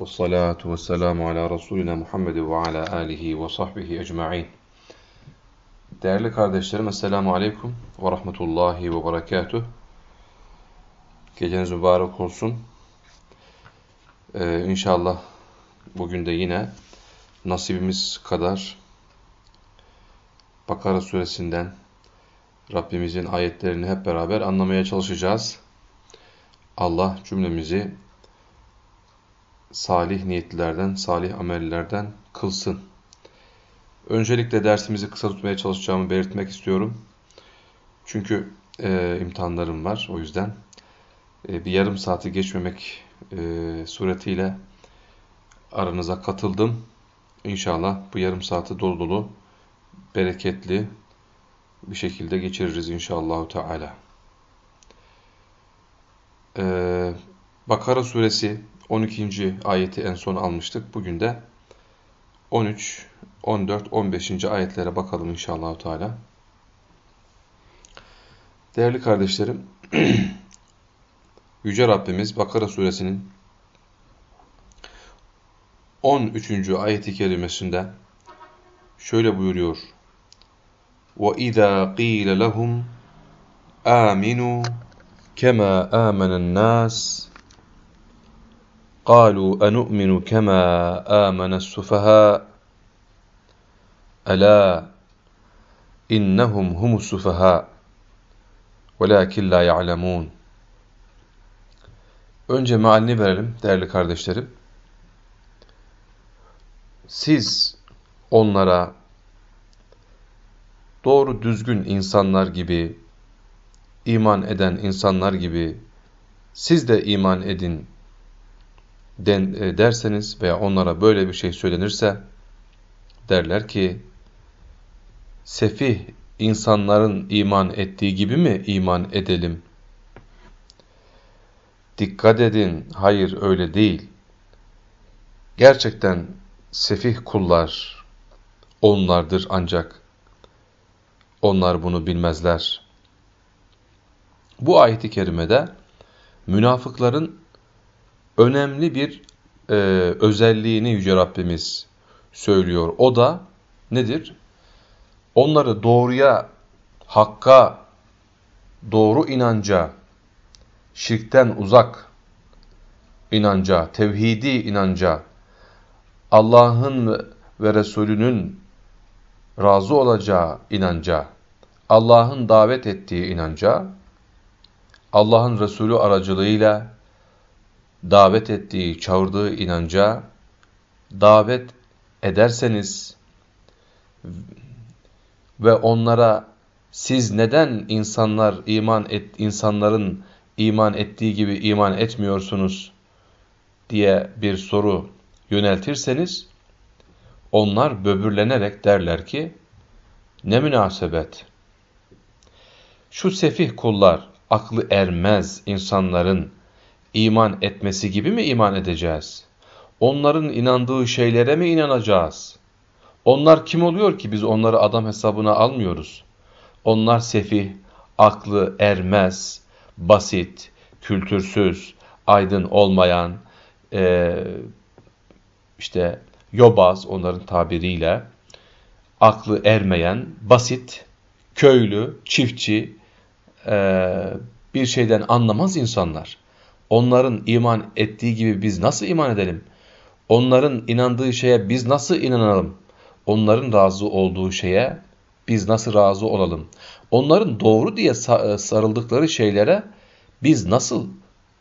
والصلاة والسلام على Resulina Muhammed ve ala alihi ve sahbihi ecma'in. Değerli kardeşlerim, Esselamu Aleyküm ve Rahmetullahi ve Berekatuh. Geceniz mübarek olsun. Ee, inşallah bugün de yine nasibimiz kadar Bakara suresinden Rabbimizin ayetlerini hep beraber anlamaya çalışacağız. Allah cümlemizi salih niyetlilerden, salih amellerden kılsın. Öncelikle dersimizi kısa tutmaya çalışacağımı belirtmek istiyorum. Çünkü e, imtihanlarım var. O yüzden e, bir yarım saati geçmemek e, suretiyle aranıza katıldım. İnşallah bu yarım saati dolu dolu, bereketli bir şekilde geçiririz inşallah Teala. Ee, Bakara suresi 12. ayeti en son almıştık. Bugün de 13, 14, 15. ayetlere bakalım inşallah Teala. Değerli kardeşlerim, Yüce Rabbimiz Bakara suresinin 13. ayeti kerimesinde şöyle buyuruyor. وَإِذَا قِيلَ لَهُمْ آمِنُوا كَمَا آمَنَ النَّاسِ قالوا أنؤمن كما آمن السفهاء ألا إنهم هم السفهاء ولكن لا يعلمون Önce mealini verelim değerli kardeşlerim. Siz onlara doğru düzgün insanlar gibi, iman eden insanlar gibi siz de iman edin den, e, derseniz veya onlara böyle bir şey söylenirse derler ki sefih insanların iman ettiği gibi mi iman edelim? Dikkat edin, hayır öyle değil. Gerçekten sefih kullar onlardır ancak onlar bunu bilmezler. Bu ayeti kerimede münafıkların önemli bir e, özelliğini Yüce Rabbimiz söylüyor. O da nedir? Onları doğruya, hakka, doğru inanca, şirkten uzak inanca, tevhidi inanca, Allah'ın ve Resulünün razı olacağı inanca, Allah'ın davet ettiği inanca, Allah'ın Resulü aracılığıyla davet ettiği, çağırdığı inanca davet ederseniz ve onlara siz neden insanlar iman et insanların iman ettiği gibi iman etmiyorsunuz? diye bir soru yöneltirseniz onlar böbürlenerek derler ki ne münasebet? Şu sefih kullar aklı ermez insanların iman etmesi gibi mi iman edeceğiz? Onların inandığı şeylere mi inanacağız? Onlar kim oluyor ki biz onları adam hesabına almıyoruz? Onlar sefih, aklı ermez, basit, kültürsüz, aydın olmayan, e, işte yobaz onların tabiriyle, aklı ermeyen, basit, köylü, çiftçi, e, bir şeyden anlamaz insanlar. Onların iman ettiği gibi biz nasıl iman edelim? Onların inandığı şeye biz nasıl inanalım? Onların razı olduğu şeye biz nasıl razı olalım? Onların doğru diye e, sarıldıkları şeylere biz nasıl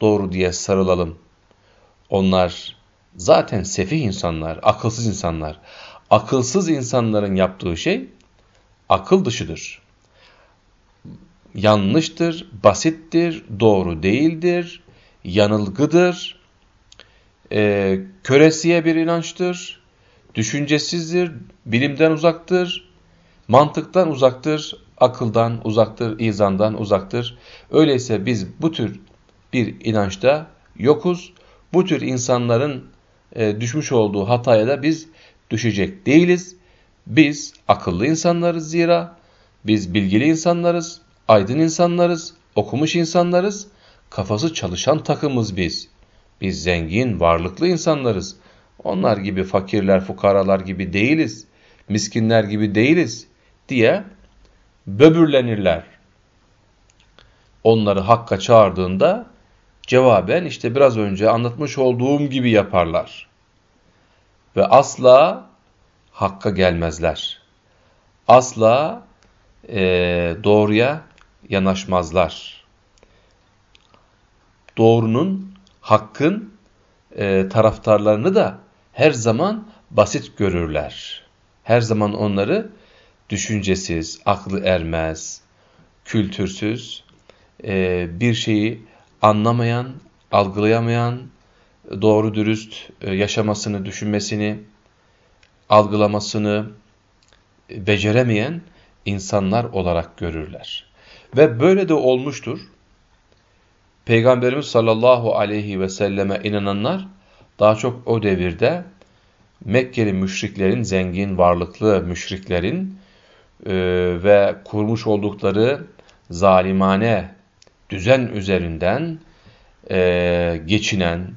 doğru diye sarılalım? Onlar zaten sefih insanlar, akılsız insanlar. Akılsız insanların yaptığı şey akıl dışıdır. Yanlıştır, basittir, doğru değildir, yanılgıdır, e, köresiye bir inançtır, düşüncesizdir, bilimden uzaktır, mantıktan uzaktır, akıldan uzaktır, izandan uzaktır. Öyleyse biz bu tür bir inançta yokuz. Bu tür insanların e, düşmüş olduğu hataya da biz düşecek değiliz. Biz akıllı insanlarız zira. Biz bilgili insanlarız, aydın insanlarız, okumuş insanlarız kafası çalışan takımız biz. Biz zengin, varlıklı insanlarız. Onlar gibi fakirler, fukaralar gibi değiliz. Miskinler gibi değiliz diye böbürlenirler. Onları hakka çağırdığında cevaben işte biraz önce anlatmış olduğum gibi yaparlar. Ve asla hakka gelmezler. Asla e, doğruya yanaşmazlar. Doğrunun, hakkın e, taraftarlarını da her zaman basit görürler. Her zaman onları düşüncesiz, aklı ermez, kültürsüz, e, bir şeyi anlamayan, algılayamayan, doğru dürüst e, yaşamasını, düşünmesini, algılamasını beceremeyen insanlar olarak görürler. Ve böyle de olmuştur. Peygamberimiz sallallahu aleyhi ve selleme inananlar daha çok o devirde Mekkeli müşriklerin, zengin, varlıklı müşriklerin e, ve kurmuş oldukları zalimane düzen üzerinden e, geçinen,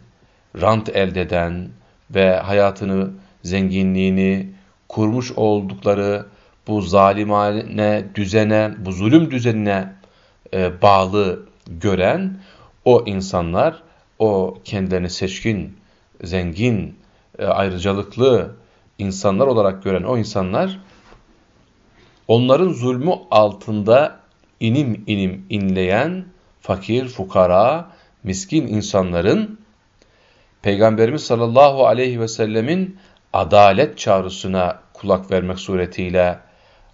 rant elde eden ve hayatını, zenginliğini kurmuş oldukları bu zalimane düzene, bu zulüm düzenine e, bağlı gören o insanlar, o kendilerini seçkin, zengin, e, ayrıcalıklı insanlar olarak gören o insanlar, onların zulmü altında inim inim inleyen fakir, fukara, miskin insanların Peygamberimiz sallallahu aleyhi ve sellemin adalet çağrısına kulak vermek suretiyle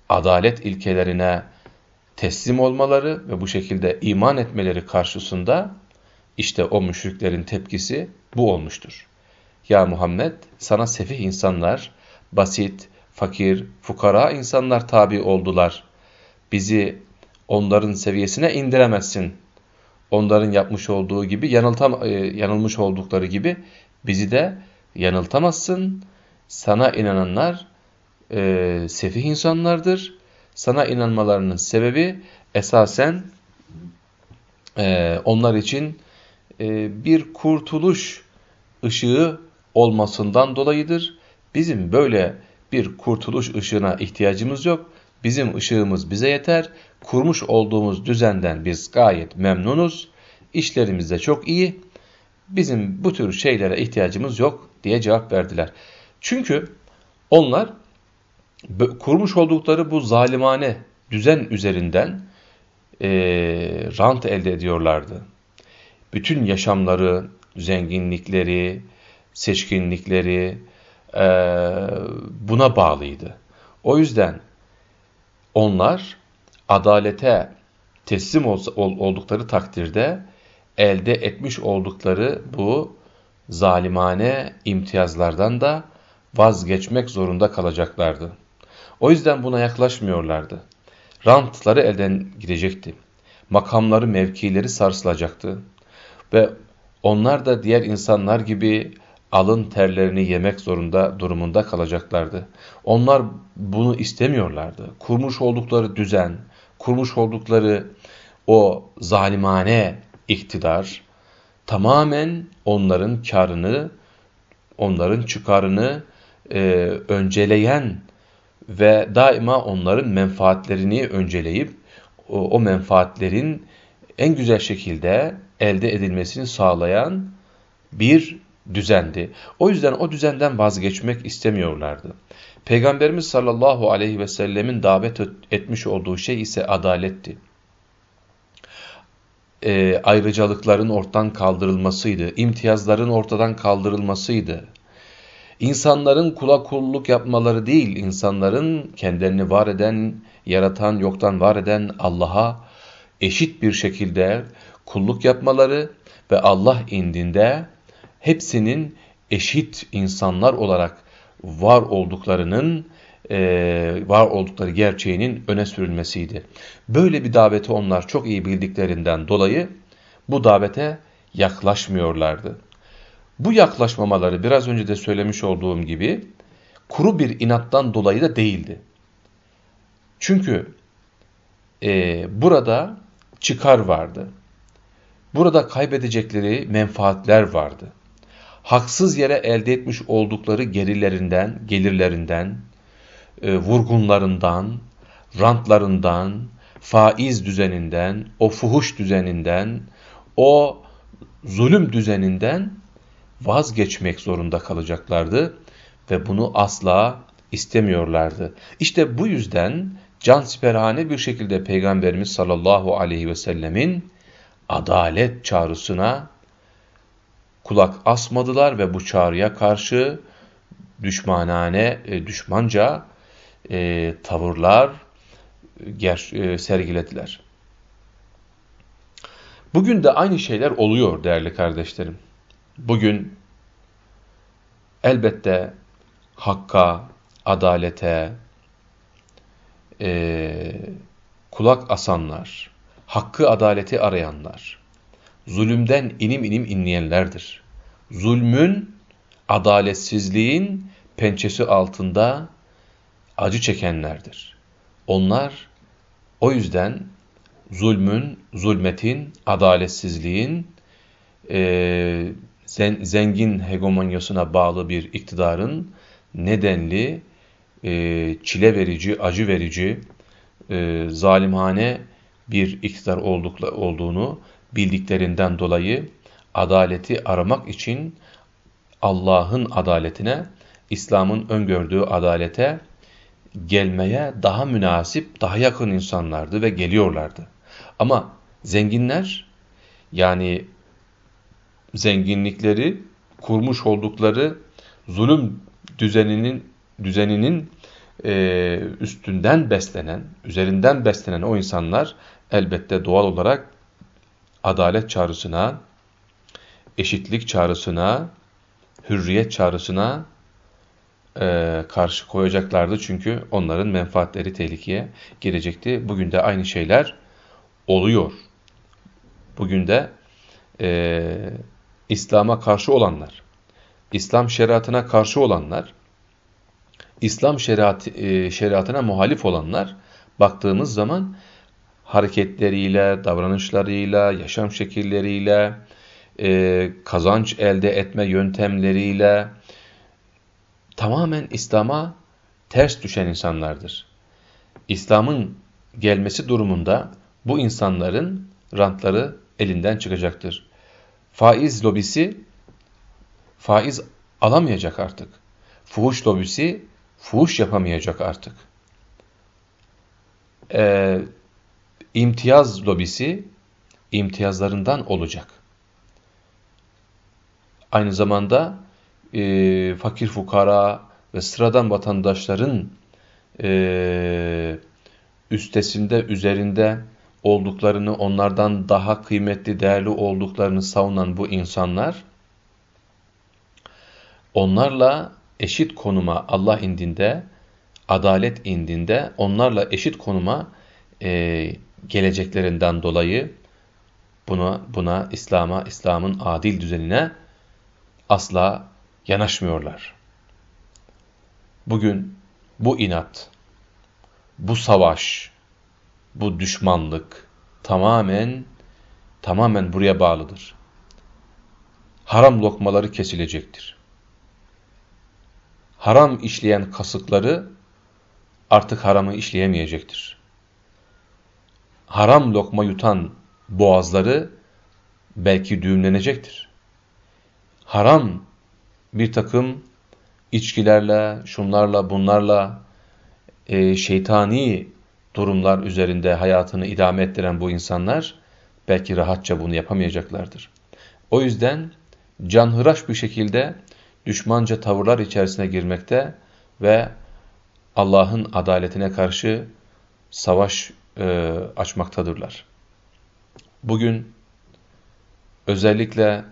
adalet ilkelerine teslim olmaları ve bu şekilde iman etmeleri karşısında işte o müşriklerin tepkisi bu olmuştur. Ya Muhammed sana sefih insanlar, basit, fakir, fukara insanlar tabi oldular. Bizi onların seviyesine indiremezsin. Onların yapmış olduğu gibi yanıltam e, yanılmış oldukları gibi bizi de yanıltamazsın. Sana inananlar e, sefih insanlardır. Sana inanmalarının sebebi esasen e, onlar için e, bir kurtuluş ışığı olmasından dolayıdır. Bizim böyle bir kurtuluş ışığına ihtiyacımız yok. Bizim ışığımız bize yeter. Kurmuş olduğumuz düzenden biz gayet memnunuz. İşlerimiz de çok iyi. Bizim bu tür şeylere ihtiyacımız yok diye cevap verdiler. Çünkü onlar kurmuş oldukları bu zalimane düzen üzerinden e, rant elde ediyorlardı. Bütün yaşamları, zenginlikleri, seçkinlikleri e, buna bağlıydı. O yüzden onlar adalete teslim oldukları takdirde elde etmiş oldukları bu zalimane imtiyazlardan da vazgeçmek zorunda kalacaklardı. O yüzden buna yaklaşmıyorlardı. Rantları elden gidecekti. Makamları, mevkileri sarsılacaktı. Ve onlar da diğer insanlar gibi alın terlerini yemek zorunda durumunda kalacaklardı. Onlar bunu istemiyorlardı. Kurmuş oldukları düzen, kurmuş oldukları o zalimane iktidar tamamen onların karını, onların çıkarını e, önceleyen ve daima onların menfaatlerini önceleyip o, o menfaatlerin en güzel şekilde elde edilmesini sağlayan bir düzendi. O yüzden o düzenden vazgeçmek istemiyorlardı. Peygamberimiz sallallahu aleyhi ve sellemin davet etmiş olduğu şey ise adaletti. E, ayrıcalıkların ortadan kaldırılmasıydı, imtiyazların ortadan kaldırılmasıydı. İnsanların kula kulluk yapmaları değil, insanların kendilerini var eden, yaratan, yoktan var eden Allah'a eşit bir şekilde kulluk yapmaları ve Allah indinde hepsinin eşit insanlar olarak var olduklarının e, var oldukları gerçeğinin öne sürülmesiydi. Böyle bir daveti onlar çok iyi bildiklerinden dolayı bu davete yaklaşmıyorlardı. Bu yaklaşmamaları biraz önce de söylemiş olduğum gibi kuru bir inattan dolayı da değildi. Çünkü e, burada çıkar vardı. Burada kaybedecekleri menfaatler vardı. haksız yere elde etmiş oldukları gelirlerinden, gelirlerinden, e, vurgunlarından, rantlarından, faiz düzeninden, o fuhuş düzeninden, o zulüm düzeninden vazgeçmek zorunda kalacaklardı ve bunu asla istemiyorlardı. İşte bu yüzden cansiperhane bir şekilde Peygamberimiz sallallahu aleyhi ve sellemin adalet çağrısına kulak asmadılar ve bu çağrıya karşı düşmanane, e, düşmanca e, tavırlar ger, e, sergilediler. Bugün de aynı şeyler oluyor değerli kardeşlerim. Bugün elbette hakka, adalete e, kulak asanlar, hakkı adaleti arayanlar, zulümden inim inim inleyenlerdir. Zulmün, adaletsizliğin pençesi altında acı çekenlerdir. Onlar o yüzden zulmün, zulmetin, adaletsizliğin, e, zengin hegemonyasına bağlı bir iktidarın nedenli, e, çile verici, acı verici, e, zalimhane bir iktidar oldukla, olduğunu bildiklerinden dolayı adaleti aramak için Allah'ın adaletine, İslam'ın öngördüğü adalete gelmeye daha münasip, daha yakın insanlardı ve geliyorlardı. Ama zenginler yani zenginlikleri kurmuş oldukları zulüm düzeninin düzeninin e, üstünden beslenen, üzerinden beslenen o insanlar elbette doğal olarak adalet çağrısına, eşitlik çağrısına, hürriyet çağrısına e, karşı koyacaklardı. Çünkü onların menfaatleri tehlikeye girecekti. Bugün de aynı şeyler oluyor. Bugün de e, İslam'a karşı olanlar, İslam şeriatına karşı olanlar, İslam şeriat, e, şeriatına muhalif olanlar baktığımız zaman hareketleriyle, davranışlarıyla, yaşam şekilleriyle, e, kazanç elde etme yöntemleriyle tamamen İslam'a ters düşen insanlardır. İslam'ın gelmesi durumunda bu insanların rantları elinden çıkacaktır. Faiz lobisi faiz alamayacak artık. Fuhuş lobisi fuhuş yapamayacak artık. Ee, imtiyaz lobisi imtiyazlarından olacak. Aynı zamanda e, fakir fukara ve sıradan vatandaşların e, üstesinde, üzerinde olduklarını, onlardan daha kıymetli, değerli olduklarını savunan bu insanlar, onlarla eşit konuma Allah indinde, adalet indinde, onlarla eşit konuma e, geleceklerinden dolayı buna, buna İslam'a, İslam'ın adil düzenine asla yanaşmıyorlar. Bugün bu inat, bu savaş, bu düşmanlık tamamen tamamen buraya bağlıdır. Haram lokmaları kesilecektir. Haram işleyen kasıkları artık haramı işleyemeyecektir. Haram lokma yutan boğazları belki düğümlenecektir. Haram bir takım içkilerle, şunlarla, bunlarla e, şeytani durumlar üzerinde hayatını idame ettiren bu insanlar belki rahatça bunu yapamayacaklardır. O yüzden canhıraş bir şekilde düşmanca tavırlar içerisine girmekte ve Allah'ın adaletine karşı savaş e, açmaktadırlar. Bugün özellikle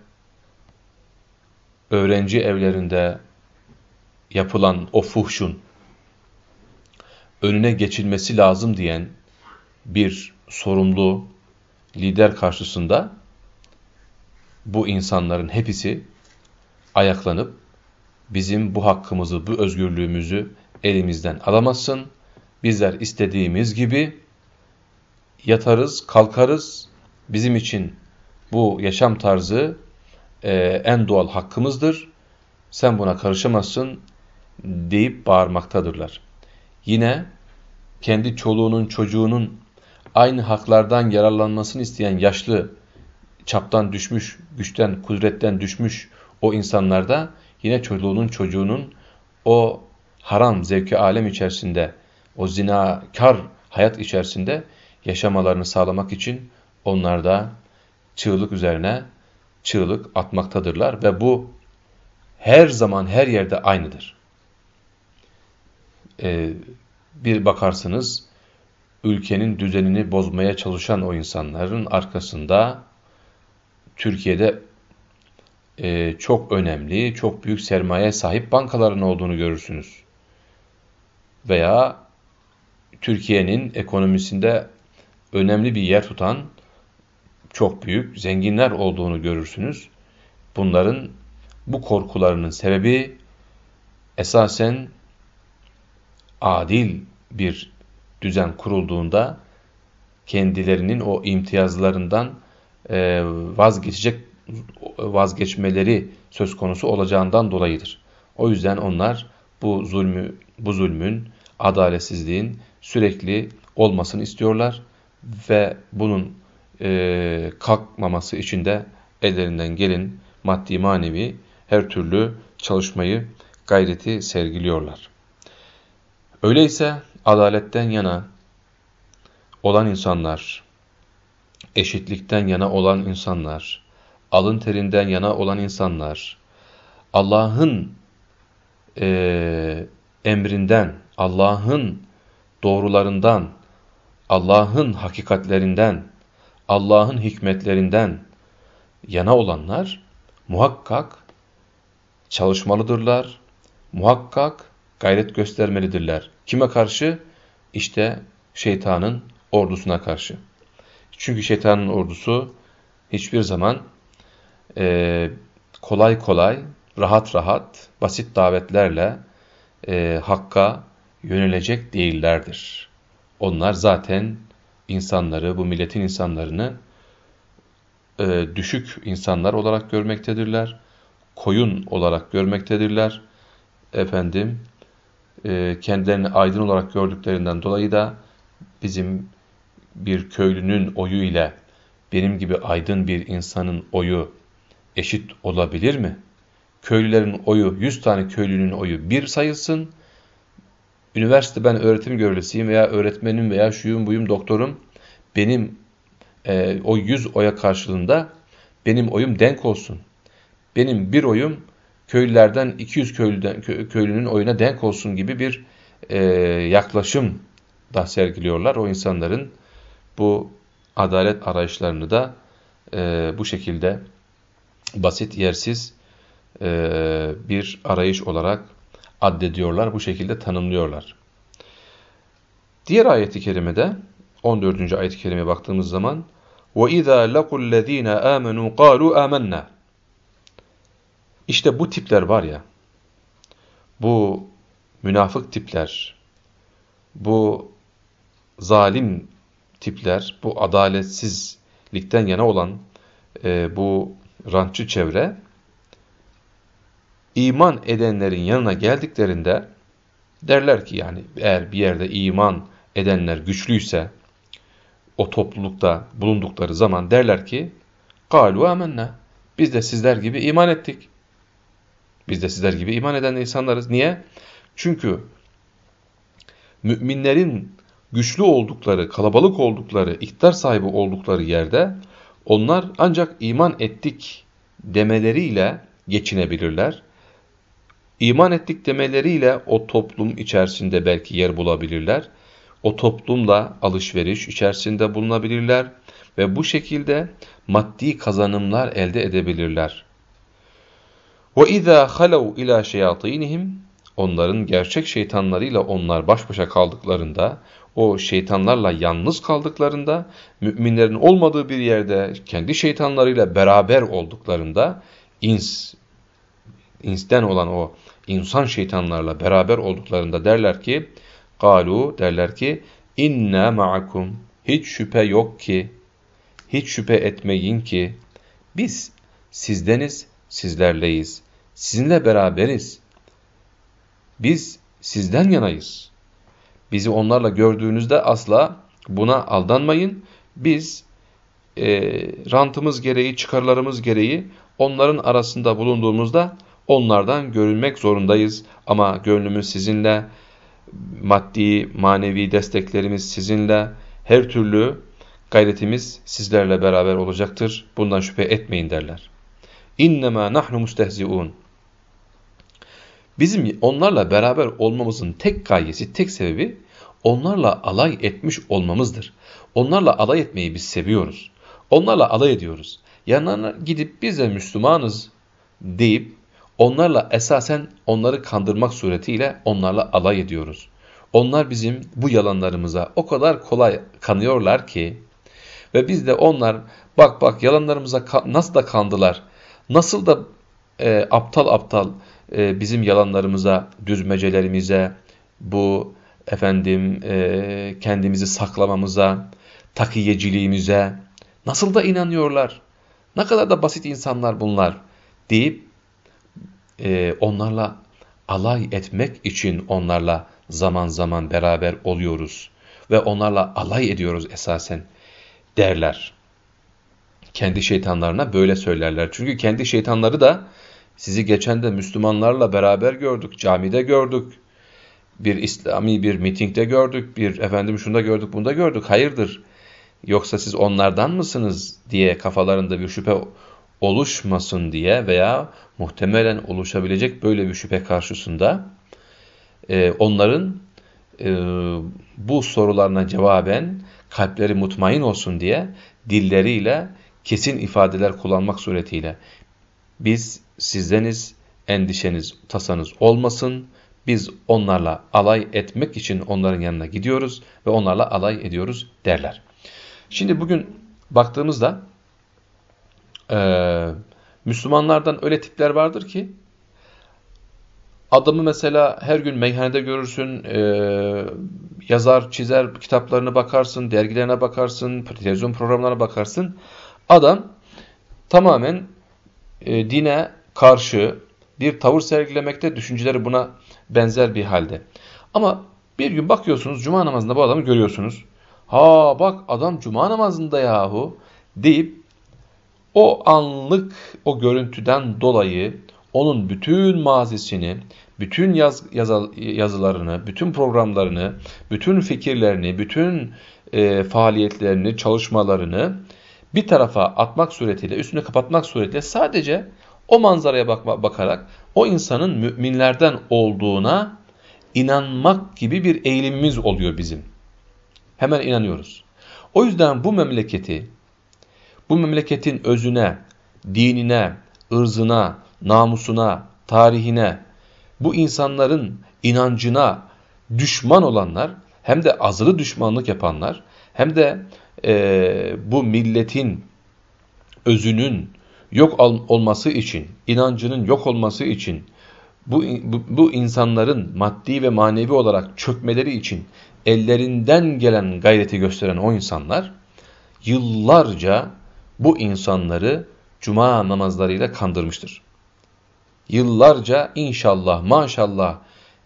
öğrenci evlerinde yapılan o fuhşun önüne geçilmesi lazım diyen bir sorumlu lider karşısında bu insanların hepsi ayaklanıp bizim bu hakkımızı, bu özgürlüğümüzü elimizden alamazsın. Bizler istediğimiz gibi yatarız, kalkarız. Bizim için bu yaşam tarzı e, en doğal hakkımızdır. Sen buna karışamazsın deyip bağırmaktadırlar. Yine kendi çoluğunun çocuğunun aynı haklardan yararlanmasını isteyen yaşlı, çaptan düşmüş, güçten, kudretten düşmüş o insanlarda yine çoluğunun çocuğunun o haram zevki alem içerisinde, o zinakar hayat içerisinde yaşamalarını sağlamak için onlar da çığlık üzerine çığlık atmaktadırlar ve bu her zaman her yerde aynıdır. Ee, bir bakarsınız ülkenin düzenini bozmaya çalışan o insanların arkasında Türkiye'de e, çok önemli, çok büyük sermaye sahip bankaların olduğunu görürsünüz. Veya Türkiye'nin ekonomisinde önemli bir yer tutan çok büyük zenginler olduğunu görürsünüz. Bunların bu korkularının sebebi esasen adil bir düzen kurulduğunda kendilerinin o imtiyazlarından e, vazgeçecek vazgeçmeleri söz konusu olacağından dolayıdır. O yüzden onlar bu zulmü bu zulmün adaletsizliğin sürekli olmasını istiyorlar ve bunun e, kalkmaması için de ellerinden gelin maddi manevi her türlü çalışmayı gayreti sergiliyorlar. Öyleyse adaletten yana olan insanlar, eşitlikten yana olan insanlar, alın terinden yana olan insanlar, Allah'ın e, emrinden, Allah'ın doğrularından, Allah'ın hakikatlerinden, Allah'ın hikmetlerinden yana olanlar muhakkak çalışmalıdırlar, muhakkak gayret göstermelidirler. Kime karşı? İşte şeytanın ordusuna karşı. Çünkü şeytanın ordusu hiçbir zaman e, kolay kolay, rahat rahat, basit davetlerle e, hakka yönelecek değillerdir. Onlar zaten insanları, bu milletin insanlarını e, düşük insanlar olarak görmektedirler. Koyun olarak görmektedirler. Efendim, kendilerini aydın olarak gördüklerinden dolayı da bizim bir köylünün oyu ile benim gibi aydın bir insanın oyu eşit olabilir mi? Köylülerin oyu, 100 tane köylünün oyu bir sayılsın. Üniversite ben öğretim görevlisiyim veya öğretmenim veya şuyum buyum doktorum. Benim e, o 100 oya karşılığında benim oyum denk olsun. Benim bir oyum köylülerden 200 köylüden, köylünün oyuna denk olsun gibi bir e, yaklaşım da sergiliyorlar. O insanların bu adalet arayışlarını da e, bu şekilde basit, yersiz e, bir arayış olarak addediyorlar. Bu şekilde tanımlıyorlar. Diğer ayeti kerimede 14. ayet-i kerimeye baktığımız zaman وَاِذَا لَقُوا الَّذ۪ينَ آمَنُوا قَالُوا آمَنَّا İşte bu tipler var ya, bu münafık tipler, bu zalim tipler, bu adaletsizlikten yana olan e, bu rantçı çevre, iman edenlerin yanına geldiklerinde derler ki yani eğer bir yerde iman edenler güçlüyse, o toplulukta bulundukları zaman derler ki قَالُوا آمَنَّا Biz de sizler gibi iman ettik. Biz de sizler gibi iman eden insanlarız. Niye? Çünkü müminlerin güçlü oldukları, kalabalık oldukları, iktidar sahibi oldukları yerde onlar ancak iman ettik demeleriyle geçinebilirler. İman ettik demeleriyle o toplum içerisinde belki yer bulabilirler. O toplumla alışveriş içerisinde bulunabilirler ve bu şekilde maddi kazanımlar elde edebilirler. Ve izâ halav ilâ şeyatînihim onların gerçek şeytanlarıyla onlar baş başa kaldıklarında, o şeytanlarla yalnız kaldıklarında, müminlerin olmadığı bir yerde kendi şeytanlarıyla beraber olduklarında, ins, insten olan o insan şeytanlarla beraber olduklarında derler ki, galu derler ki, inna ma'akum, hiç şüphe yok ki, hiç şüphe etmeyin ki, biz sizdeniz, sizlerleyiz. Sizinle beraberiz. Biz sizden yanayız. Bizi onlarla gördüğünüzde asla buna aldanmayın. Biz e, rantımız gereği, çıkarlarımız gereği onların arasında bulunduğumuzda onlardan görünmek zorundayız. Ama gönlümüz sizinle, maddi, manevi desteklerimiz sizinle, her türlü gayretimiz sizlerle beraber olacaktır. Bundan şüphe etmeyin derler. İnnemâ nahnu mustehzi'un. Bizim onlarla beraber olmamızın tek gayesi, tek sebebi onlarla alay etmiş olmamızdır. Onlarla alay etmeyi biz seviyoruz. Onlarla alay ediyoruz. Yanlarına gidip biz de Müslümanız deyip onlarla esasen onları kandırmak suretiyle onlarla alay ediyoruz. Onlar bizim bu yalanlarımıza o kadar kolay kanıyorlar ki ve biz de onlar bak bak yalanlarımıza nasıl da kandılar, nasıl da e, aptal aptal e, bizim yalanlarımıza, düzmecelerimize, bu efendim e, kendimizi saklamamıza, takiyeciliğimize nasıl da inanıyorlar. Ne kadar da basit insanlar bunlar deyip e, onlarla alay etmek için onlarla zaman zaman beraber oluyoruz ve onlarla alay ediyoruz esasen derler. Kendi şeytanlarına böyle söylerler. Çünkü kendi şeytanları da sizi geçen de Müslümanlarla beraber gördük, camide gördük, bir İslami bir mitingde gördük, bir efendim şunda gördük, bunda gördük. Hayırdır? Yoksa siz onlardan mısınız diye kafalarında bir şüphe oluşmasın diye veya muhtemelen oluşabilecek böyle bir şüphe karşısında e, onların e, bu sorularına cevaben kalpleri mutmain olsun diye dilleriyle kesin ifadeler kullanmak suretiyle biz sizdeniz, endişeniz, tasanız olmasın, biz onlarla alay etmek için onların yanına gidiyoruz ve onlarla alay ediyoruz derler. Şimdi bugün baktığımızda e, Müslümanlardan öyle tipler vardır ki adamı mesela her gün meyhanede görürsün, e, yazar, çizer, kitaplarına bakarsın, dergilerine bakarsın, televizyon programlarına bakarsın. Adam tamamen e, dine karşı bir tavır sergilemekte, düşünceleri buna benzer bir halde. Ama bir gün bakıyorsunuz cuma namazında bu adamı görüyorsunuz. Ha bak adam cuma namazında yahu deyip o anlık o görüntüden dolayı onun bütün mazisini, bütün yaz, yazı, yazılarını, bütün programlarını, bütün fikirlerini, bütün e, faaliyetlerini, çalışmalarını bir tarafa atmak suretiyle, üstüne kapatmak suretiyle sadece o manzaraya bakma, bakarak o insanın müminlerden olduğuna inanmak gibi bir eğilimimiz oluyor bizim. Hemen inanıyoruz. O yüzden bu memleketi, bu memleketin özüne, dinine, ırzına, namusuna, tarihine, bu insanların inancına düşman olanlar, hem de azılı düşmanlık yapanlar, hem de e, bu milletin özünün yok olması için, inancının yok olması için, bu, bu, bu insanların maddi ve manevi olarak çökmeleri için ellerinden gelen gayreti gösteren o insanlar, yıllarca bu insanları cuma namazlarıyla kandırmıştır. Yıllarca inşallah, maşallah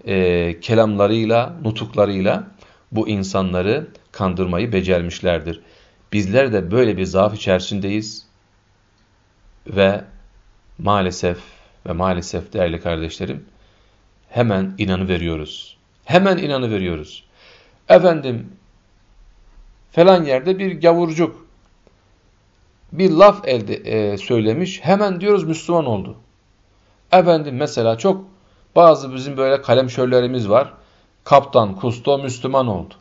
e, kelamlarıyla, nutuklarıyla bu insanları kandırmayı becermişlerdir. Bizler de böyle bir zaaf içerisindeyiz ve maalesef ve maalesef değerli kardeşlerim hemen inanı veriyoruz. Hemen inanı veriyoruz. Efendim falan yerde bir gavurcuk bir laf elde e, söylemiş hemen diyoruz Müslüman oldu. Efendim mesela çok bazı bizim böyle kalemşörlerimiz var. Kaptan, kusto Müslüman oldu.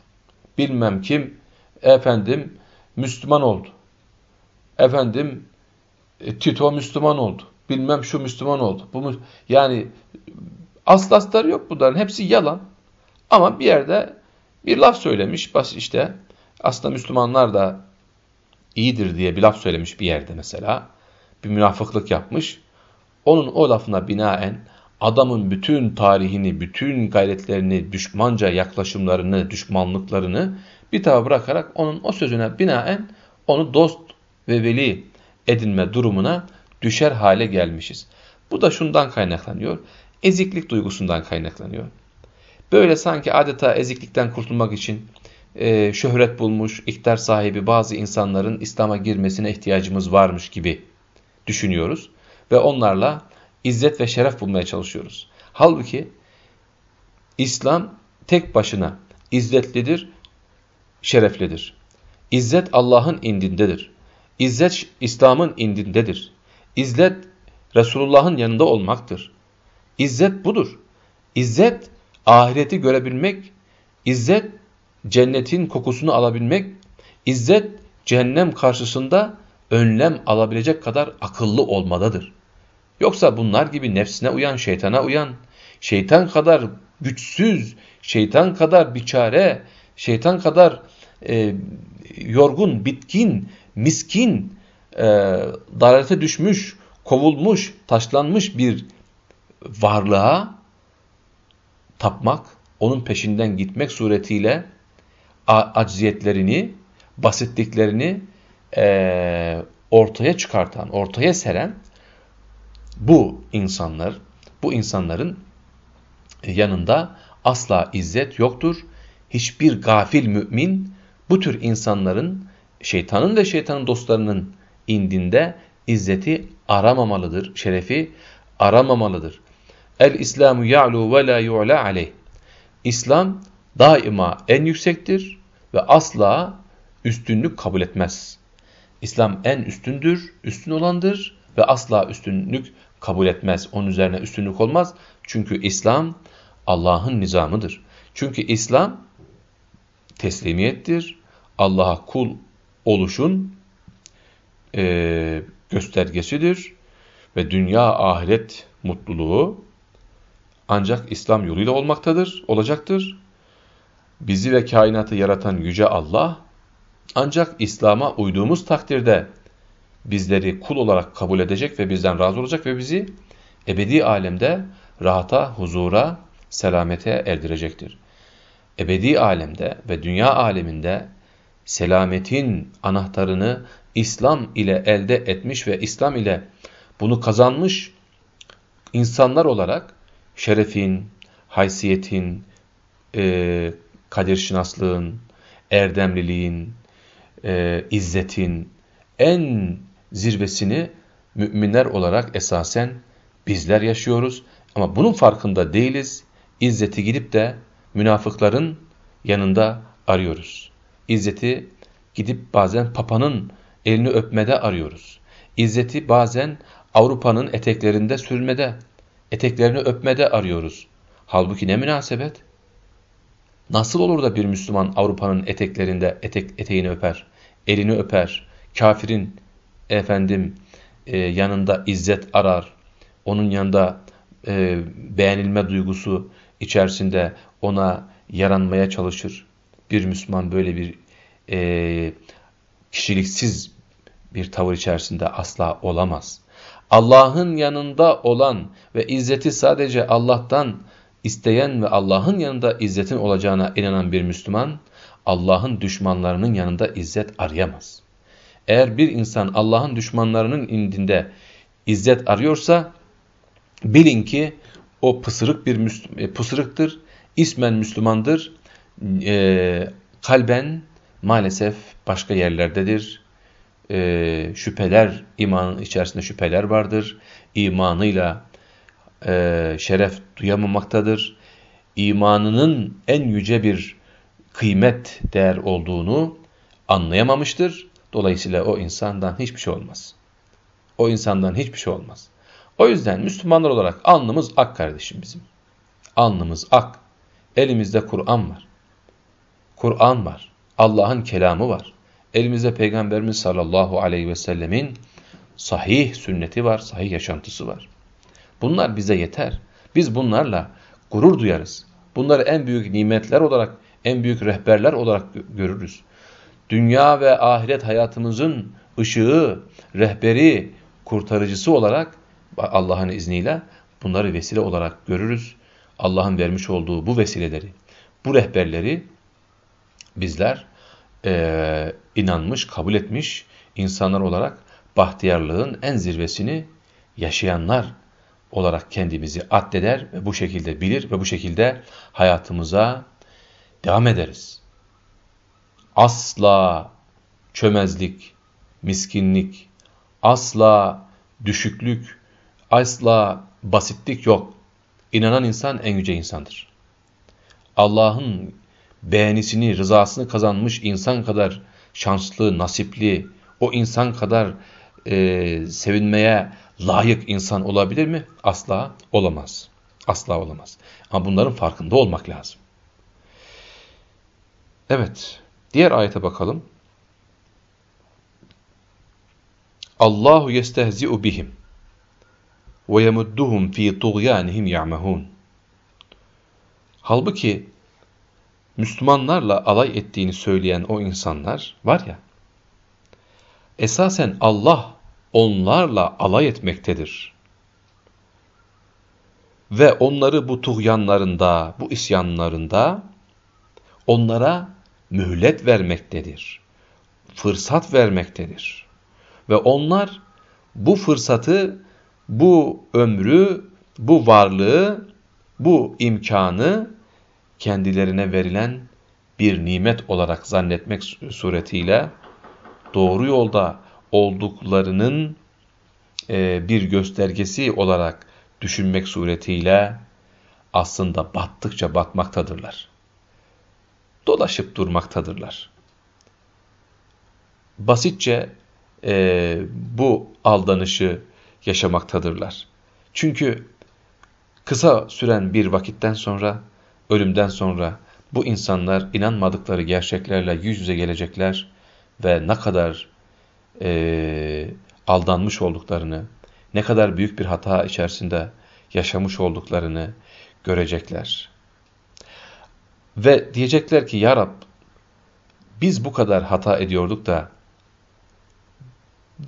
Bilmem kim efendim Müslüman oldu. Efendim e, Tito Müslüman oldu. Bilmem şu Müslüman oldu. Bu yani aslı astarı yok bunların. Hepsi yalan. Ama bir yerde bir laf söylemiş. Bas işte aslında Müslümanlar da iyidir diye bir laf söylemiş bir yerde mesela. Bir münafıklık yapmış. Onun o lafına binaen adamın bütün tarihini, bütün gayretlerini, düşmanca yaklaşımlarını, düşmanlıklarını bir tarafa bırakarak onun o sözüne binaen onu dost ve veli edinme durumuna düşer hale gelmişiz. Bu da şundan kaynaklanıyor. Eziklik duygusundan kaynaklanıyor. Böyle sanki adeta eziklikten kurtulmak için e, şöhret bulmuş, iktidar sahibi bazı insanların İslam'a girmesine ihtiyacımız varmış gibi düşünüyoruz. Ve onlarla izzet ve şeref bulmaya çalışıyoruz. Halbuki İslam tek başına izzetlidir, şereflidir. İzzet Allah'ın indindedir. İzzet İslam'ın indindedir. İzzet Resulullah'ın yanında olmaktır. İzzet budur. İzzet ahireti görebilmek, İzzet cennetin kokusunu alabilmek, İzzet cehennem karşısında önlem alabilecek kadar akıllı olmadadır. Yoksa bunlar gibi nefsine uyan, şeytana uyan, şeytan kadar güçsüz, şeytan kadar biçare, şeytan kadar e, yorgun, bitkin, miskin, e, dalalete düşmüş, kovulmuş, taşlanmış bir varlığa tapmak, onun peşinden gitmek suretiyle acziyetlerini, basitliklerini e, ortaya çıkartan, ortaya seren bu insanlar, bu insanların yanında asla izzet yoktur. Hiçbir gafil mümin bu tür insanların şeytanın ve şeytanın dostlarının indinde izzeti aramamalıdır, şerefi aramamalıdır. El-İslamu ya'lu ve la yu'la aleyh. İslam daima en yüksektir ve asla üstünlük kabul etmez. İslam en üstündür, üstün olandır ve asla üstünlük kabul etmez. Onun üzerine üstünlük olmaz. Çünkü İslam Allah'ın nizamıdır. Çünkü İslam teslimiyettir. Allah'a kul oluşun e, göstergesidir. Ve dünya ahiret mutluluğu ancak İslam yoluyla olmaktadır, olacaktır. Bizi ve kainatı yaratan Yüce Allah ancak İslam'a uyduğumuz takdirde bizleri kul olarak kabul edecek ve bizden razı olacak ve bizi ebedi alemde rahata, huzura, selamete erdirecektir. Ebedi alemde ve dünya aleminde selametin anahtarını İslam ile elde etmiş ve İslam ile bunu kazanmış insanlar olarak şerefin, haysiyetin, e, kadir erdemliliğin, e, izzetin en zirvesini müminler olarak esasen bizler yaşıyoruz. Ama bunun farkında değiliz. İzzeti gidip de münafıkların yanında arıyoruz. İzzeti gidip bazen papanın elini öpmede arıyoruz. İzzeti bazen Avrupa'nın eteklerinde sürmede, eteklerini öpmede arıyoruz. Halbuki ne münasebet? Nasıl olur da bir Müslüman Avrupa'nın eteklerinde etek, eteğini öper, elini öper, kafirin efendim e, yanında izzet arar, onun yanında e, beğenilme duygusu içerisinde ona yaranmaya çalışır. Bir Müslüman böyle bir e, kişiliksiz bir tavır içerisinde asla olamaz. Allah'ın yanında olan ve izzeti sadece Allah'tan isteyen ve Allah'ın yanında izzetin olacağına inanan bir Müslüman, Allah'ın düşmanlarının yanında izzet arayamaz. Eğer bir insan Allah'ın düşmanlarının indinde izzet arıyorsa, bilin ki o pısırık bir e, pısırıktır, ismen Müslümandır, e, kalben maalesef başka yerlerdedir. E, şüpheler, imanın içerisinde şüpheler vardır. İmanıyla e, şeref duyamamaktadır. İmanının en yüce bir kıymet değer olduğunu anlayamamıştır. Dolayısıyla o insandan hiçbir şey olmaz. O insandan hiçbir şey olmaz. O yüzden Müslümanlar olarak alnımız ak kardeşim bizim. Alnımız ak. Elimizde Kur'an var. Kur'an var. Allah'ın kelamı var. Elimizde Peygamberimiz sallallahu aleyhi ve sellemin sahih sünneti var, sahih yaşantısı var. Bunlar bize yeter. Biz bunlarla gurur duyarız. Bunları en büyük nimetler olarak, en büyük rehberler olarak görürüz. Dünya ve ahiret hayatımızın ışığı, rehberi, kurtarıcısı olarak Allah'ın izniyle bunları vesile olarak görürüz. Allah'ın vermiş olduğu bu vesileleri, bu rehberleri bizler e, inanmış, kabul etmiş insanlar olarak bahtiyarlığın en zirvesini yaşayanlar olarak kendimizi addeder ve bu şekilde bilir ve bu şekilde hayatımıza devam ederiz. Asla çömezlik, miskinlik, asla düşüklük, asla basitlik yok. İnanan insan en yüce insandır. Allah'ın beğenisini, rızasını kazanmış insan kadar şanslı, nasipli, o insan kadar e, sevinmeye layık insan olabilir mi? Asla olamaz. Asla olamaz. Ama bunların farkında olmak lazım. Evet. Diğer ayete bakalım. Allahu yestehzi'u bihim ve yemudduhum fi tuğyanihim ya'mahun. Halbuki Müslümanlarla alay ettiğini söyleyen o insanlar var ya, esasen Allah onlarla alay etmektedir. Ve onları bu tuğyanlarında, bu isyanlarında onlara mühlet vermektedir. Fırsat vermektedir. Ve onlar bu fırsatı, bu ömrü, bu varlığı, bu imkanı kendilerine verilen bir nimet olarak zannetmek suretiyle doğru yolda olduklarının e, bir göstergesi olarak düşünmek suretiyle aslında battıkça batmaktadırlar. Dolaşıp durmaktadırlar. Basitçe e, bu aldanışı yaşamaktadırlar. Çünkü kısa süren bir vakitten sonra, ölümden sonra bu insanlar inanmadıkları gerçeklerle yüz yüze gelecekler ve ne kadar e, aldanmış olduklarını, ne kadar büyük bir hata içerisinde yaşamış olduklarını görecekler. Ve diyecekler ki Ya Rab, biz bu kadar hata ediyorduk da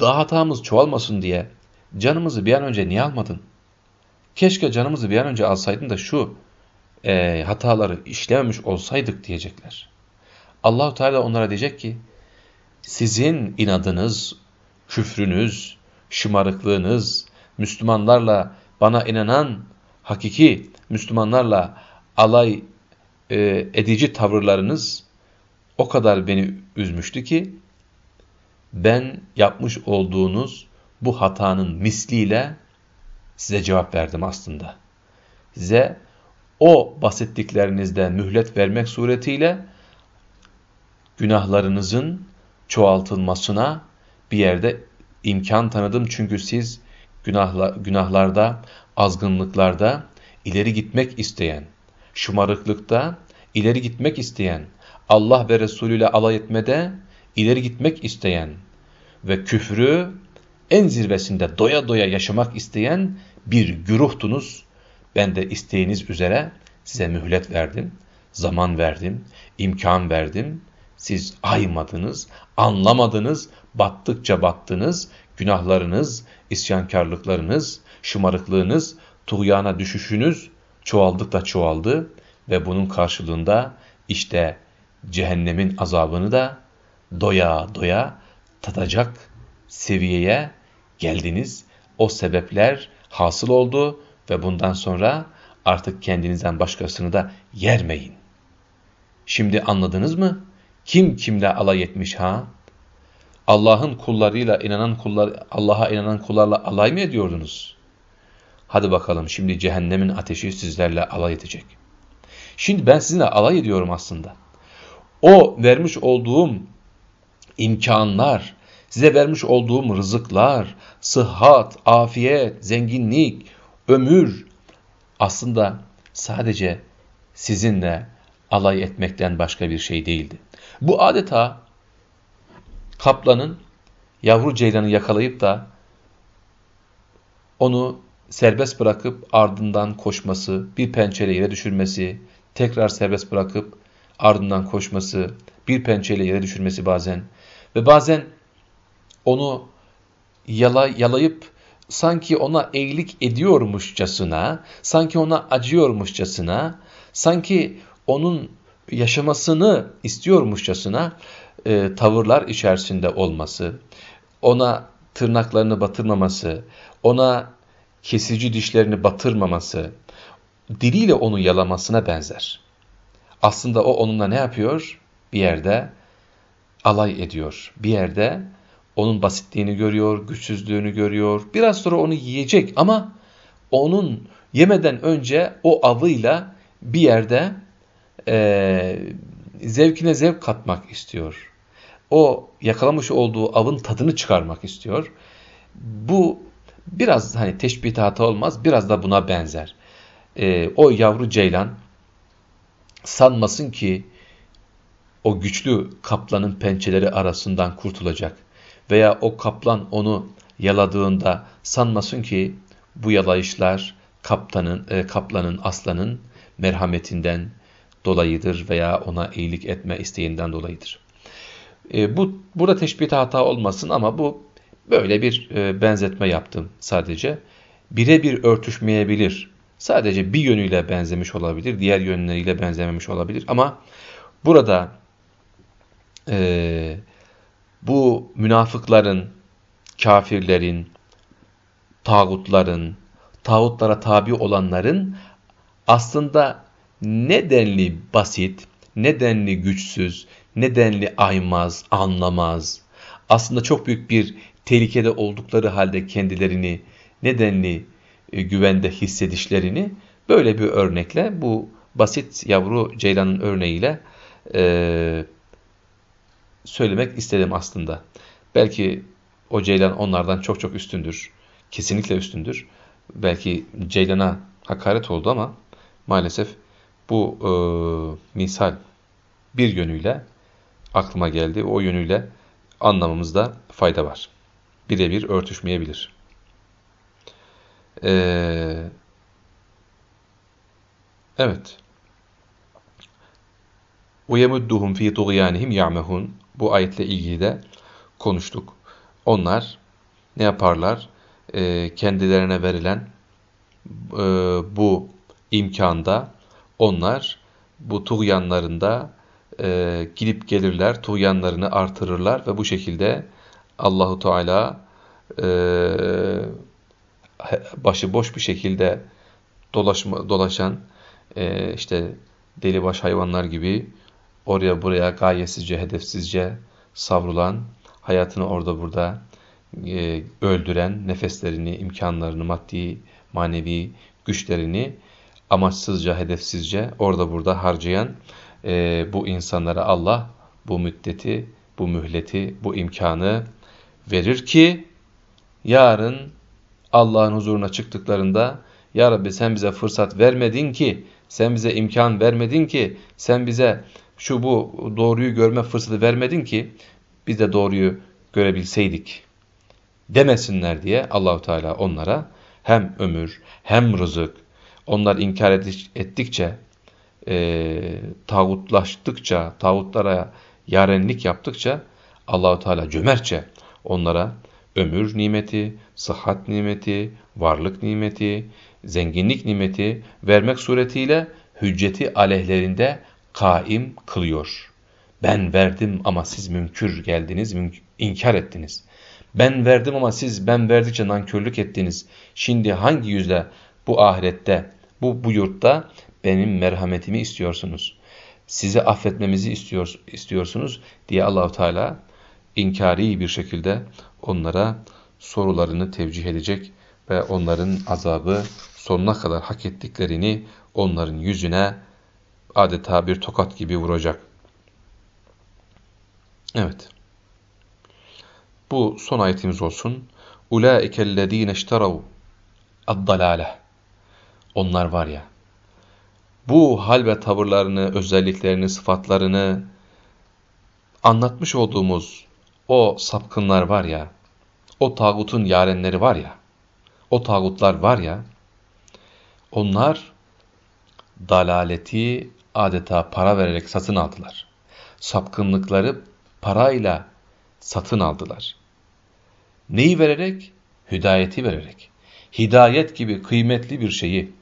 daha hatamız çoğalmasın diye canımızı bir an önce niye almadın? Keşke canımızı bir an önce alsaydın da şu e, hataları işlememiş olsaydık diyecekler. Allahu Teala onlara diyecek ki sizin inadınız, küfrünüz, şımarıklığınız, Müslümanlarla bana inanan hakiki Müslümanlarla alay e, edici tavırlarınız o kadar beni üzmüştü ki ben yapmış olduğunuz bu hatanın misliyle size cevap verdim aslında. Size o basitliklerinizde mühlet vermek suretiyle günahlarınızın çoğaltılmasına bir yerde imkan tanıdım. Çünkü siz günahla, günahlarda, azgınlıklarda ileri gitmek isteyen, şımarıklıkta ileri gitmek isteyen, Allah ve Resulü ile alay etmede ileri gitmek isteyen ve küfrü en zirvesinde doya doya yaşamak isteyen bir güruhtunuz. Ben de isteğiniz üzere size mühlet verdim, zaman verdim, imkan verdim siz aymadınız, anlamadınız, battıkça battınız, günahlarınız, isyankarlıklarınız, şımarıklığınız, tuğyana düşüşünüz çoğaldıkça çoğaldı ve bunun karşılığında işte cehennemin azabını da doya doya tadacak seviyeye geldiniz. O sebepler hasıl oldu ve bundan sonra artık kendinizden başkasını da yermeyin. Şimdi anladınız mı? Kim kimle alay etmiş ha? Allah'ın kullarıyla inanan kullar Allah'a inanan kullarla alay mı ediyordunuz? Hadi bakalım şimdi cehennemin ateşi sizlerle alay edecek. Şimdi ben sizinle alay ediyorum aslında. O vermiş olduğum imkanlar, size vermiş olduğum rızıklar, sıhhat, afiyet, zenginlik, ömür aslında sadece sizinle alay etmekten başka bir şey değildi. Bu adeta kaplanın yavru ceylanı yakalayıp da onu serbest bırakıp ardından koşması, bir pençeyle yere düşürmesi, tekrar serbest bırakıp ardından koşması, bir pençeyle yere düşürmesi bazen. Ve bazen onu yala, yalayıp sanki ona eğilik ediyormuşçasına, sanki ona acıyormuşçasına, sanki onun yaşamasını istiyormuşçasına e, tavırlar içerisinde olması, ona tırnaklarını batırmaması, ona kesici dişlerini batırmaması, diliyle onu yalamasına benzer. Aslında o onunla ne yapıyor? Bir yerde alay ediyor. Bir yerde onun basitliğini görüyor, güçsüzlüğünü görüyor. Biraz sonra onu yiyecek ama onun yemeden önce o avıyla bir yerde e, zevkine zevk katmak istiyor. O yakalamış olduğu avın tadını çıkarmak istiyor. Bu biraz hani teşbih hata olmaz, biraz da buna benzer. E, o yavru ceylan sanmasın ki o güçlü kaplanın pençeleri arasından kurtulacak. Veya o kaplan onu yaladığında sanmasın ki bu yalayışlar kaptanın, e, kaplanın, aslanın merhametinden dolayıdır veya ona iyilik etme isteğinden dolayıdır. E, bu Burada teşbihte hata olmasın ama bu böyle bir e, benzetme yaptım sadece. Birebir örtüşmeyebilir. Sadece bir yönüyle benzemiş olabilir, diğer yönleriyle benzememiş olabilir. Ama burada e, bu münafıkların, kafirlerin, tağutların, tağutlara tabi olanların aslında nedenli basit, nedenli güçsüz, nedenli aymaz, anlamaz, aslında çok büyük bir tehlikede oldukları halde kendilerini nedenli e, güvende hissedişlerini böyle bir örnekle bu basit yavru ceylanın örneğiyle e, söylemek istedim aslında. Belki o ceylan onlardan çok çok üstündür. Kesinlikle üstündür. Belki ceylana hakaret oldu ama maalesef bu e, misal bir yönüyle aklıma geldi. O yönüyle anlamamızda fayda var Birebir örtüşmeyebilir. Ee, evet. وَيَمُدُّهُمْ ف۪ي طُغْيَانِهِمْ يَعْمَهُونَ Bu ayetle ilgili de konuştuk. Onlar ne yaparlar? Ee, kendilerine verilen e, bu imkanda onlar bu tuğyanlarında e, gidip gelirler, tuğyanlarını artırırlar ve bu şekilde Allahu Teala e, başıboş bir şekilde dolaşma, dolaşan e, işte delibaş hayvanlar gibi oraya buraya gayesizce, hedefsizce savrulan, hayatını orada burada e, öldüren, nefeslerini, imkanlarını, maddi, manevi güçlerini amaçsızca, hedefsizce orada burada harcayan e, bu insanlara Allah bu müddeti, bu mühleti, bu imkanı verir ki yarın Allah'ın huzuruna çıktıklarında Ya Rabbi sen bize fırsat vermedin ki, sen bize imkan vermedin ki, sen bize şu bu doğruyu görme fırsatı vermedin ki biz de doğruyu görebilseydik. demesinler diye Allahu Teala onlara hem ömür hem rızık onlar inkar ettikçe e, tağutlaştıkça, tağutlara yarenlik yaptıkça Allahu Teala cömertçe onlara ömür nimeti, sıhhat nimeti, varlık nimeti, zenginlik nimeti vermek suretiyle hücceti aleyhlerinde kaim kılıyor. Ben verdim ama siz münkür geldiniz, inkar ettiniz. Ben verdim ama siz ben verdikçe nankörlük ettiniz. Şimdi hangi yüzle bu ahirette, bu, bu yurtta benim merhametimi istiyorsunuz. Sizi affetmemizi istiyor, istiyorsunuz diye Allahu Teala inkari bir şekilde onlara sorularını tevcih edecek ve onların azabı sonuna kadar hak ettiklerini onların yüzüne adeta bir tokat gibi vuracak. Evet. Bu son ayetimiz olsun. اُولَٰئِكَ الَّذ۪ينَ اشْتَرَوْا الضَّلَالَةِ Onlar var ya, bu hal ve tavırlarını, özelliklerini, sıfatlarını anlatmış olduğumuz o sapkınlar var ya, o tağutun yarenleri var ya, o tağutlar var ya, onlar dalaleti adeta para vererek satın aldılar. Sapkınlıkları parayla satın aldılar. Neyi vererek? Hidayeti vererek. Hidayet gibi kıymetli bir şeyi,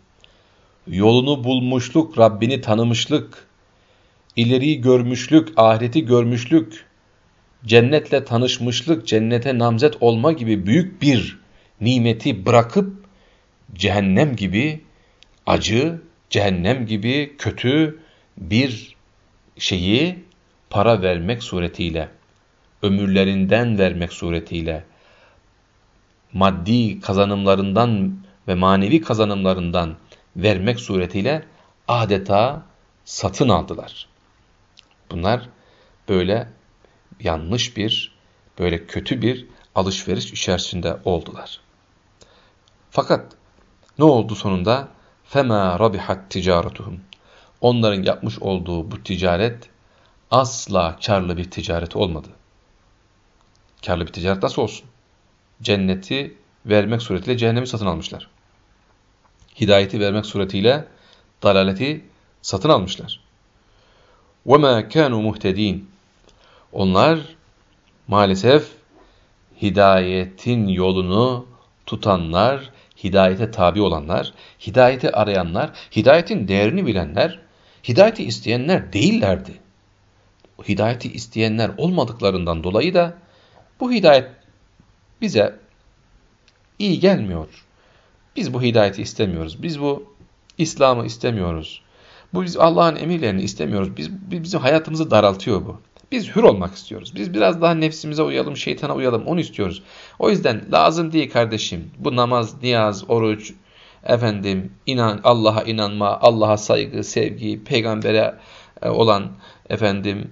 yolunu bulmuşluk, Rabbini tanımışlık, ileriyi görmüşlük, ahireti görmüşlük, cennetle tanışmışlık, cennete namzet olma gibi büyük bir nimeti bırakıp cehennem gibi acı, cehennem gibi kötü bir şeyi para vermek suretiyle, ömürlerinden vermek suretiyle, maddi kazanımlarından ve manevi kazanımlarından vermek suretiyle adeta satın aldılar. Bunlar böyle yanlış bir, böyle kötü bir alışveriş içerisinde oldular. Fakat ne oldu sonunda? فَمَا رَبِحَتْ تِجَارَتُهُمْ Onların yapmış olduğu bu ticaret asla karlı bir ticaret olmadı. Karlı bir ticaret nasıl olsun? Cenneti vermek suretiyle cehennemi satın almışlar. Hidayeti vermek suretiyle dalaleti satın almışlar. وَمَا كَانُوا مُهْتَد۪ينَ onlar maalesef hidayetin yolunu tutanlar, hidayete tabi olanlar, hidayeti arayanlar, hidayetin değerini bilenler, hidayeti isteyenler değillerdi. Hidayeti isteyenler olmadıklarından dolayı da bu hidayet bize iyi gelmiyor. Biz bu hidayeti istemiyoruz. Biz bu İslam'ı istemiyoruz. Bu biz Allah'ın emirlerini istemiyoruz. Biz, bizim hayatımızı daraltıyor bu. Biz hür olmak istiyoruz. Biz biraz daha nefsimize uyalım, şeytana uyalım, onu istiyoruz. O yüzden lazım değil kardeşim. Bu namaz, niyaz, oruç, efendim, inan, Allah'a inanma, Allah'a saygı, sevgi, peygambere e, olan efendim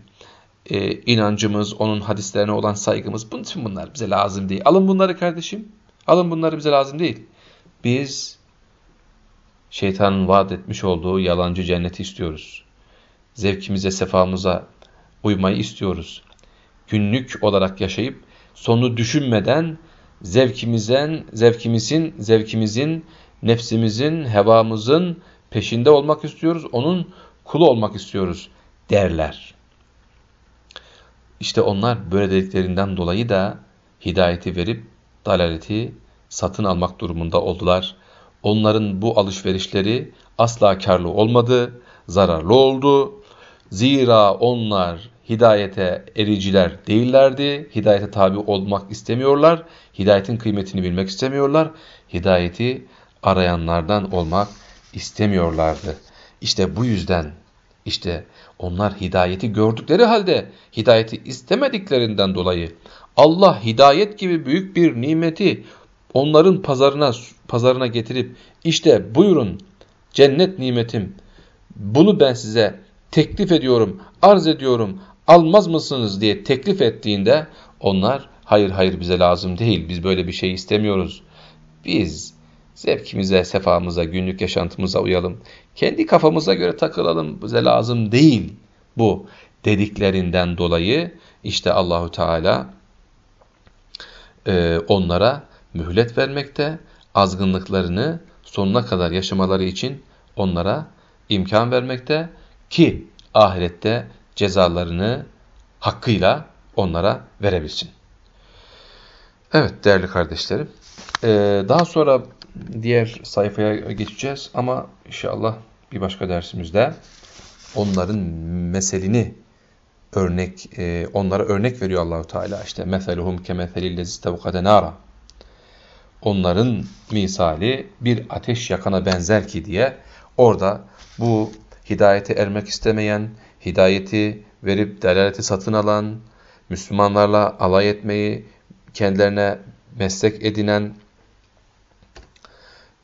e, inancımız, onun hadislerine olan saygımız, bütün bunlar bize lazım değil. Alın bunları kardeşim. Alın bunları bize lazım değil. Biz şeytanın vaat etmiş olduğu yalancı cenneti istiyoruz. Zevkimize, sefamıza uymayı istiyoruz. Günlük olarak yaşayıp sonu düşünmeden zevkimizden, zevkimizin, zevkimizin, nefsimizin, hevamızın peşinde olmak istiyoruz. Onun kulu olmak istiyoruz derler. İşte onlar böyle dediklerinden dolayı da hidayeti verip dalaleti satın almak durumunda oldular. Onların bu alışverişleri asla karlı olmadı, zararlı oldu. Zira onlar hidayete ericiler değillerdi. Hidayete tabi olmak istemiyorlar. Hidayetin kıymetini bilmek istemiyorlar. Hidayeti arayanlardan olmak istemiyorlardı. İşte bu yüzden işte onlar hidayeti gördükleri halde hidayeti istemediklerinden dolayı Allah hidayet gibi büyük bir nimeti onların pazarına pazarına getirip işte buyurun cennet nimetim bunu ben size teklif ediyorum, arz ediyorum, almaz mısınız diye teklif ettiğinde onlar hayır hayır bize lazım değil, biz böyle bir şey istemiyoruz. Biz zevkimize, sefamıza, günlük yaşantımıza uyalım. Kendi kafamıza göre takılalım, bize lazım değil bu dediklerinden dolayı işte Allahu Teala e, onlara mühlet vermekte, azgınlıklarını sonuna kadar yaşamaları için onlara imkan vermekte ki ahirette cezalarını hakkıyla onlara verebilsin. Evet değerli kardeşlerim. Ee, daha sonra diğer sayfaya geçeceğiz ama inşallah bir başka dersimizde onların meselini örnek e, onlara örnek veriyor Allahu Teala işte meseluhum kemeselillezi tevkade nara onların misali bir ateş yakana benzer ki diye orada bu hidayete ermek istemeyen, hidayeti verip delaleti satın alan, Müslümanlarla alay etmeyi kendilerine meslek edinen,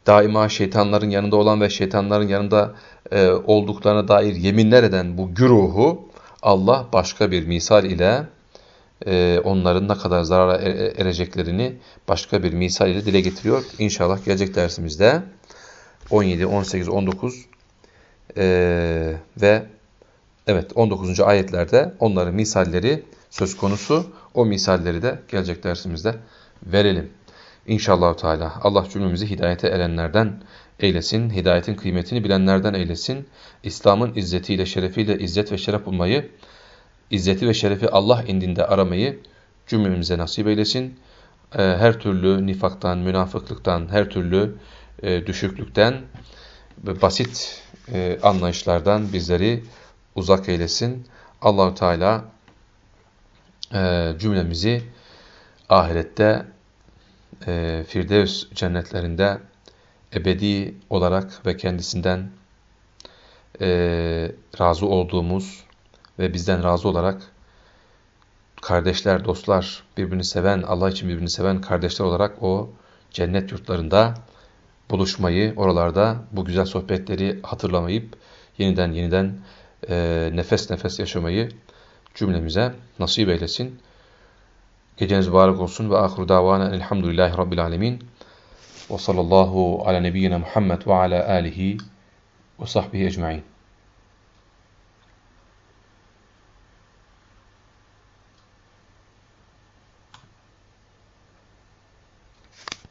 daima şeytanların yanında olan ve şeytanların yanında e, olduklarına dair yeminler eden bu güruhu Allah başka bir misal ile e, onların ne kadar zarara e, e, ereceklerini başka bir misal ile dile getiriyor. İnşallah gelecek dersimizde 17, 18, 19 e, ve evet 19. ayetlerde onların misalleri söz konusu. O misalleri de gelecek dersimizde verelim. İnşallah Teala Allah cümlemizi hidayete erenlerden eylesin, hidayetin kıymetini bilenlerden eylesin. İslam'ın izzetiyle, şerefiyle izzet ve şeref bulmayı, izzeti ve şerefi Allah indinde aramayı cümlemize nasip eylesin. Ee, her türlü nifaktan, münafıklıktan, her türlü e, düşüklükten, basit e, anlayışlardan bizleri uzak eylesin. Allahu Teala e, cümlemizi ahirette e, Firdevs cennetlerinde ebedi olarak ve kendisinden e, razı olduğumuz ve bizden razı olarak kardeşler, dostlar, birbirini seven, Allah için birbirini seven kardeşler olarak o cennet yurtlarında buluşmayı, oralarda bu güzel sohbetleri hatırlamayıp yeniden yeniden e, nefes nefes yaşamayı cümlemize nasip eylesin. Geceniz mübarek olsun ve ahiru davana elhamdülillahi rabbil alemin. Ve sallallahu ala nebiyyina Muhammed ve ala alihi ve sahbihi ecmain.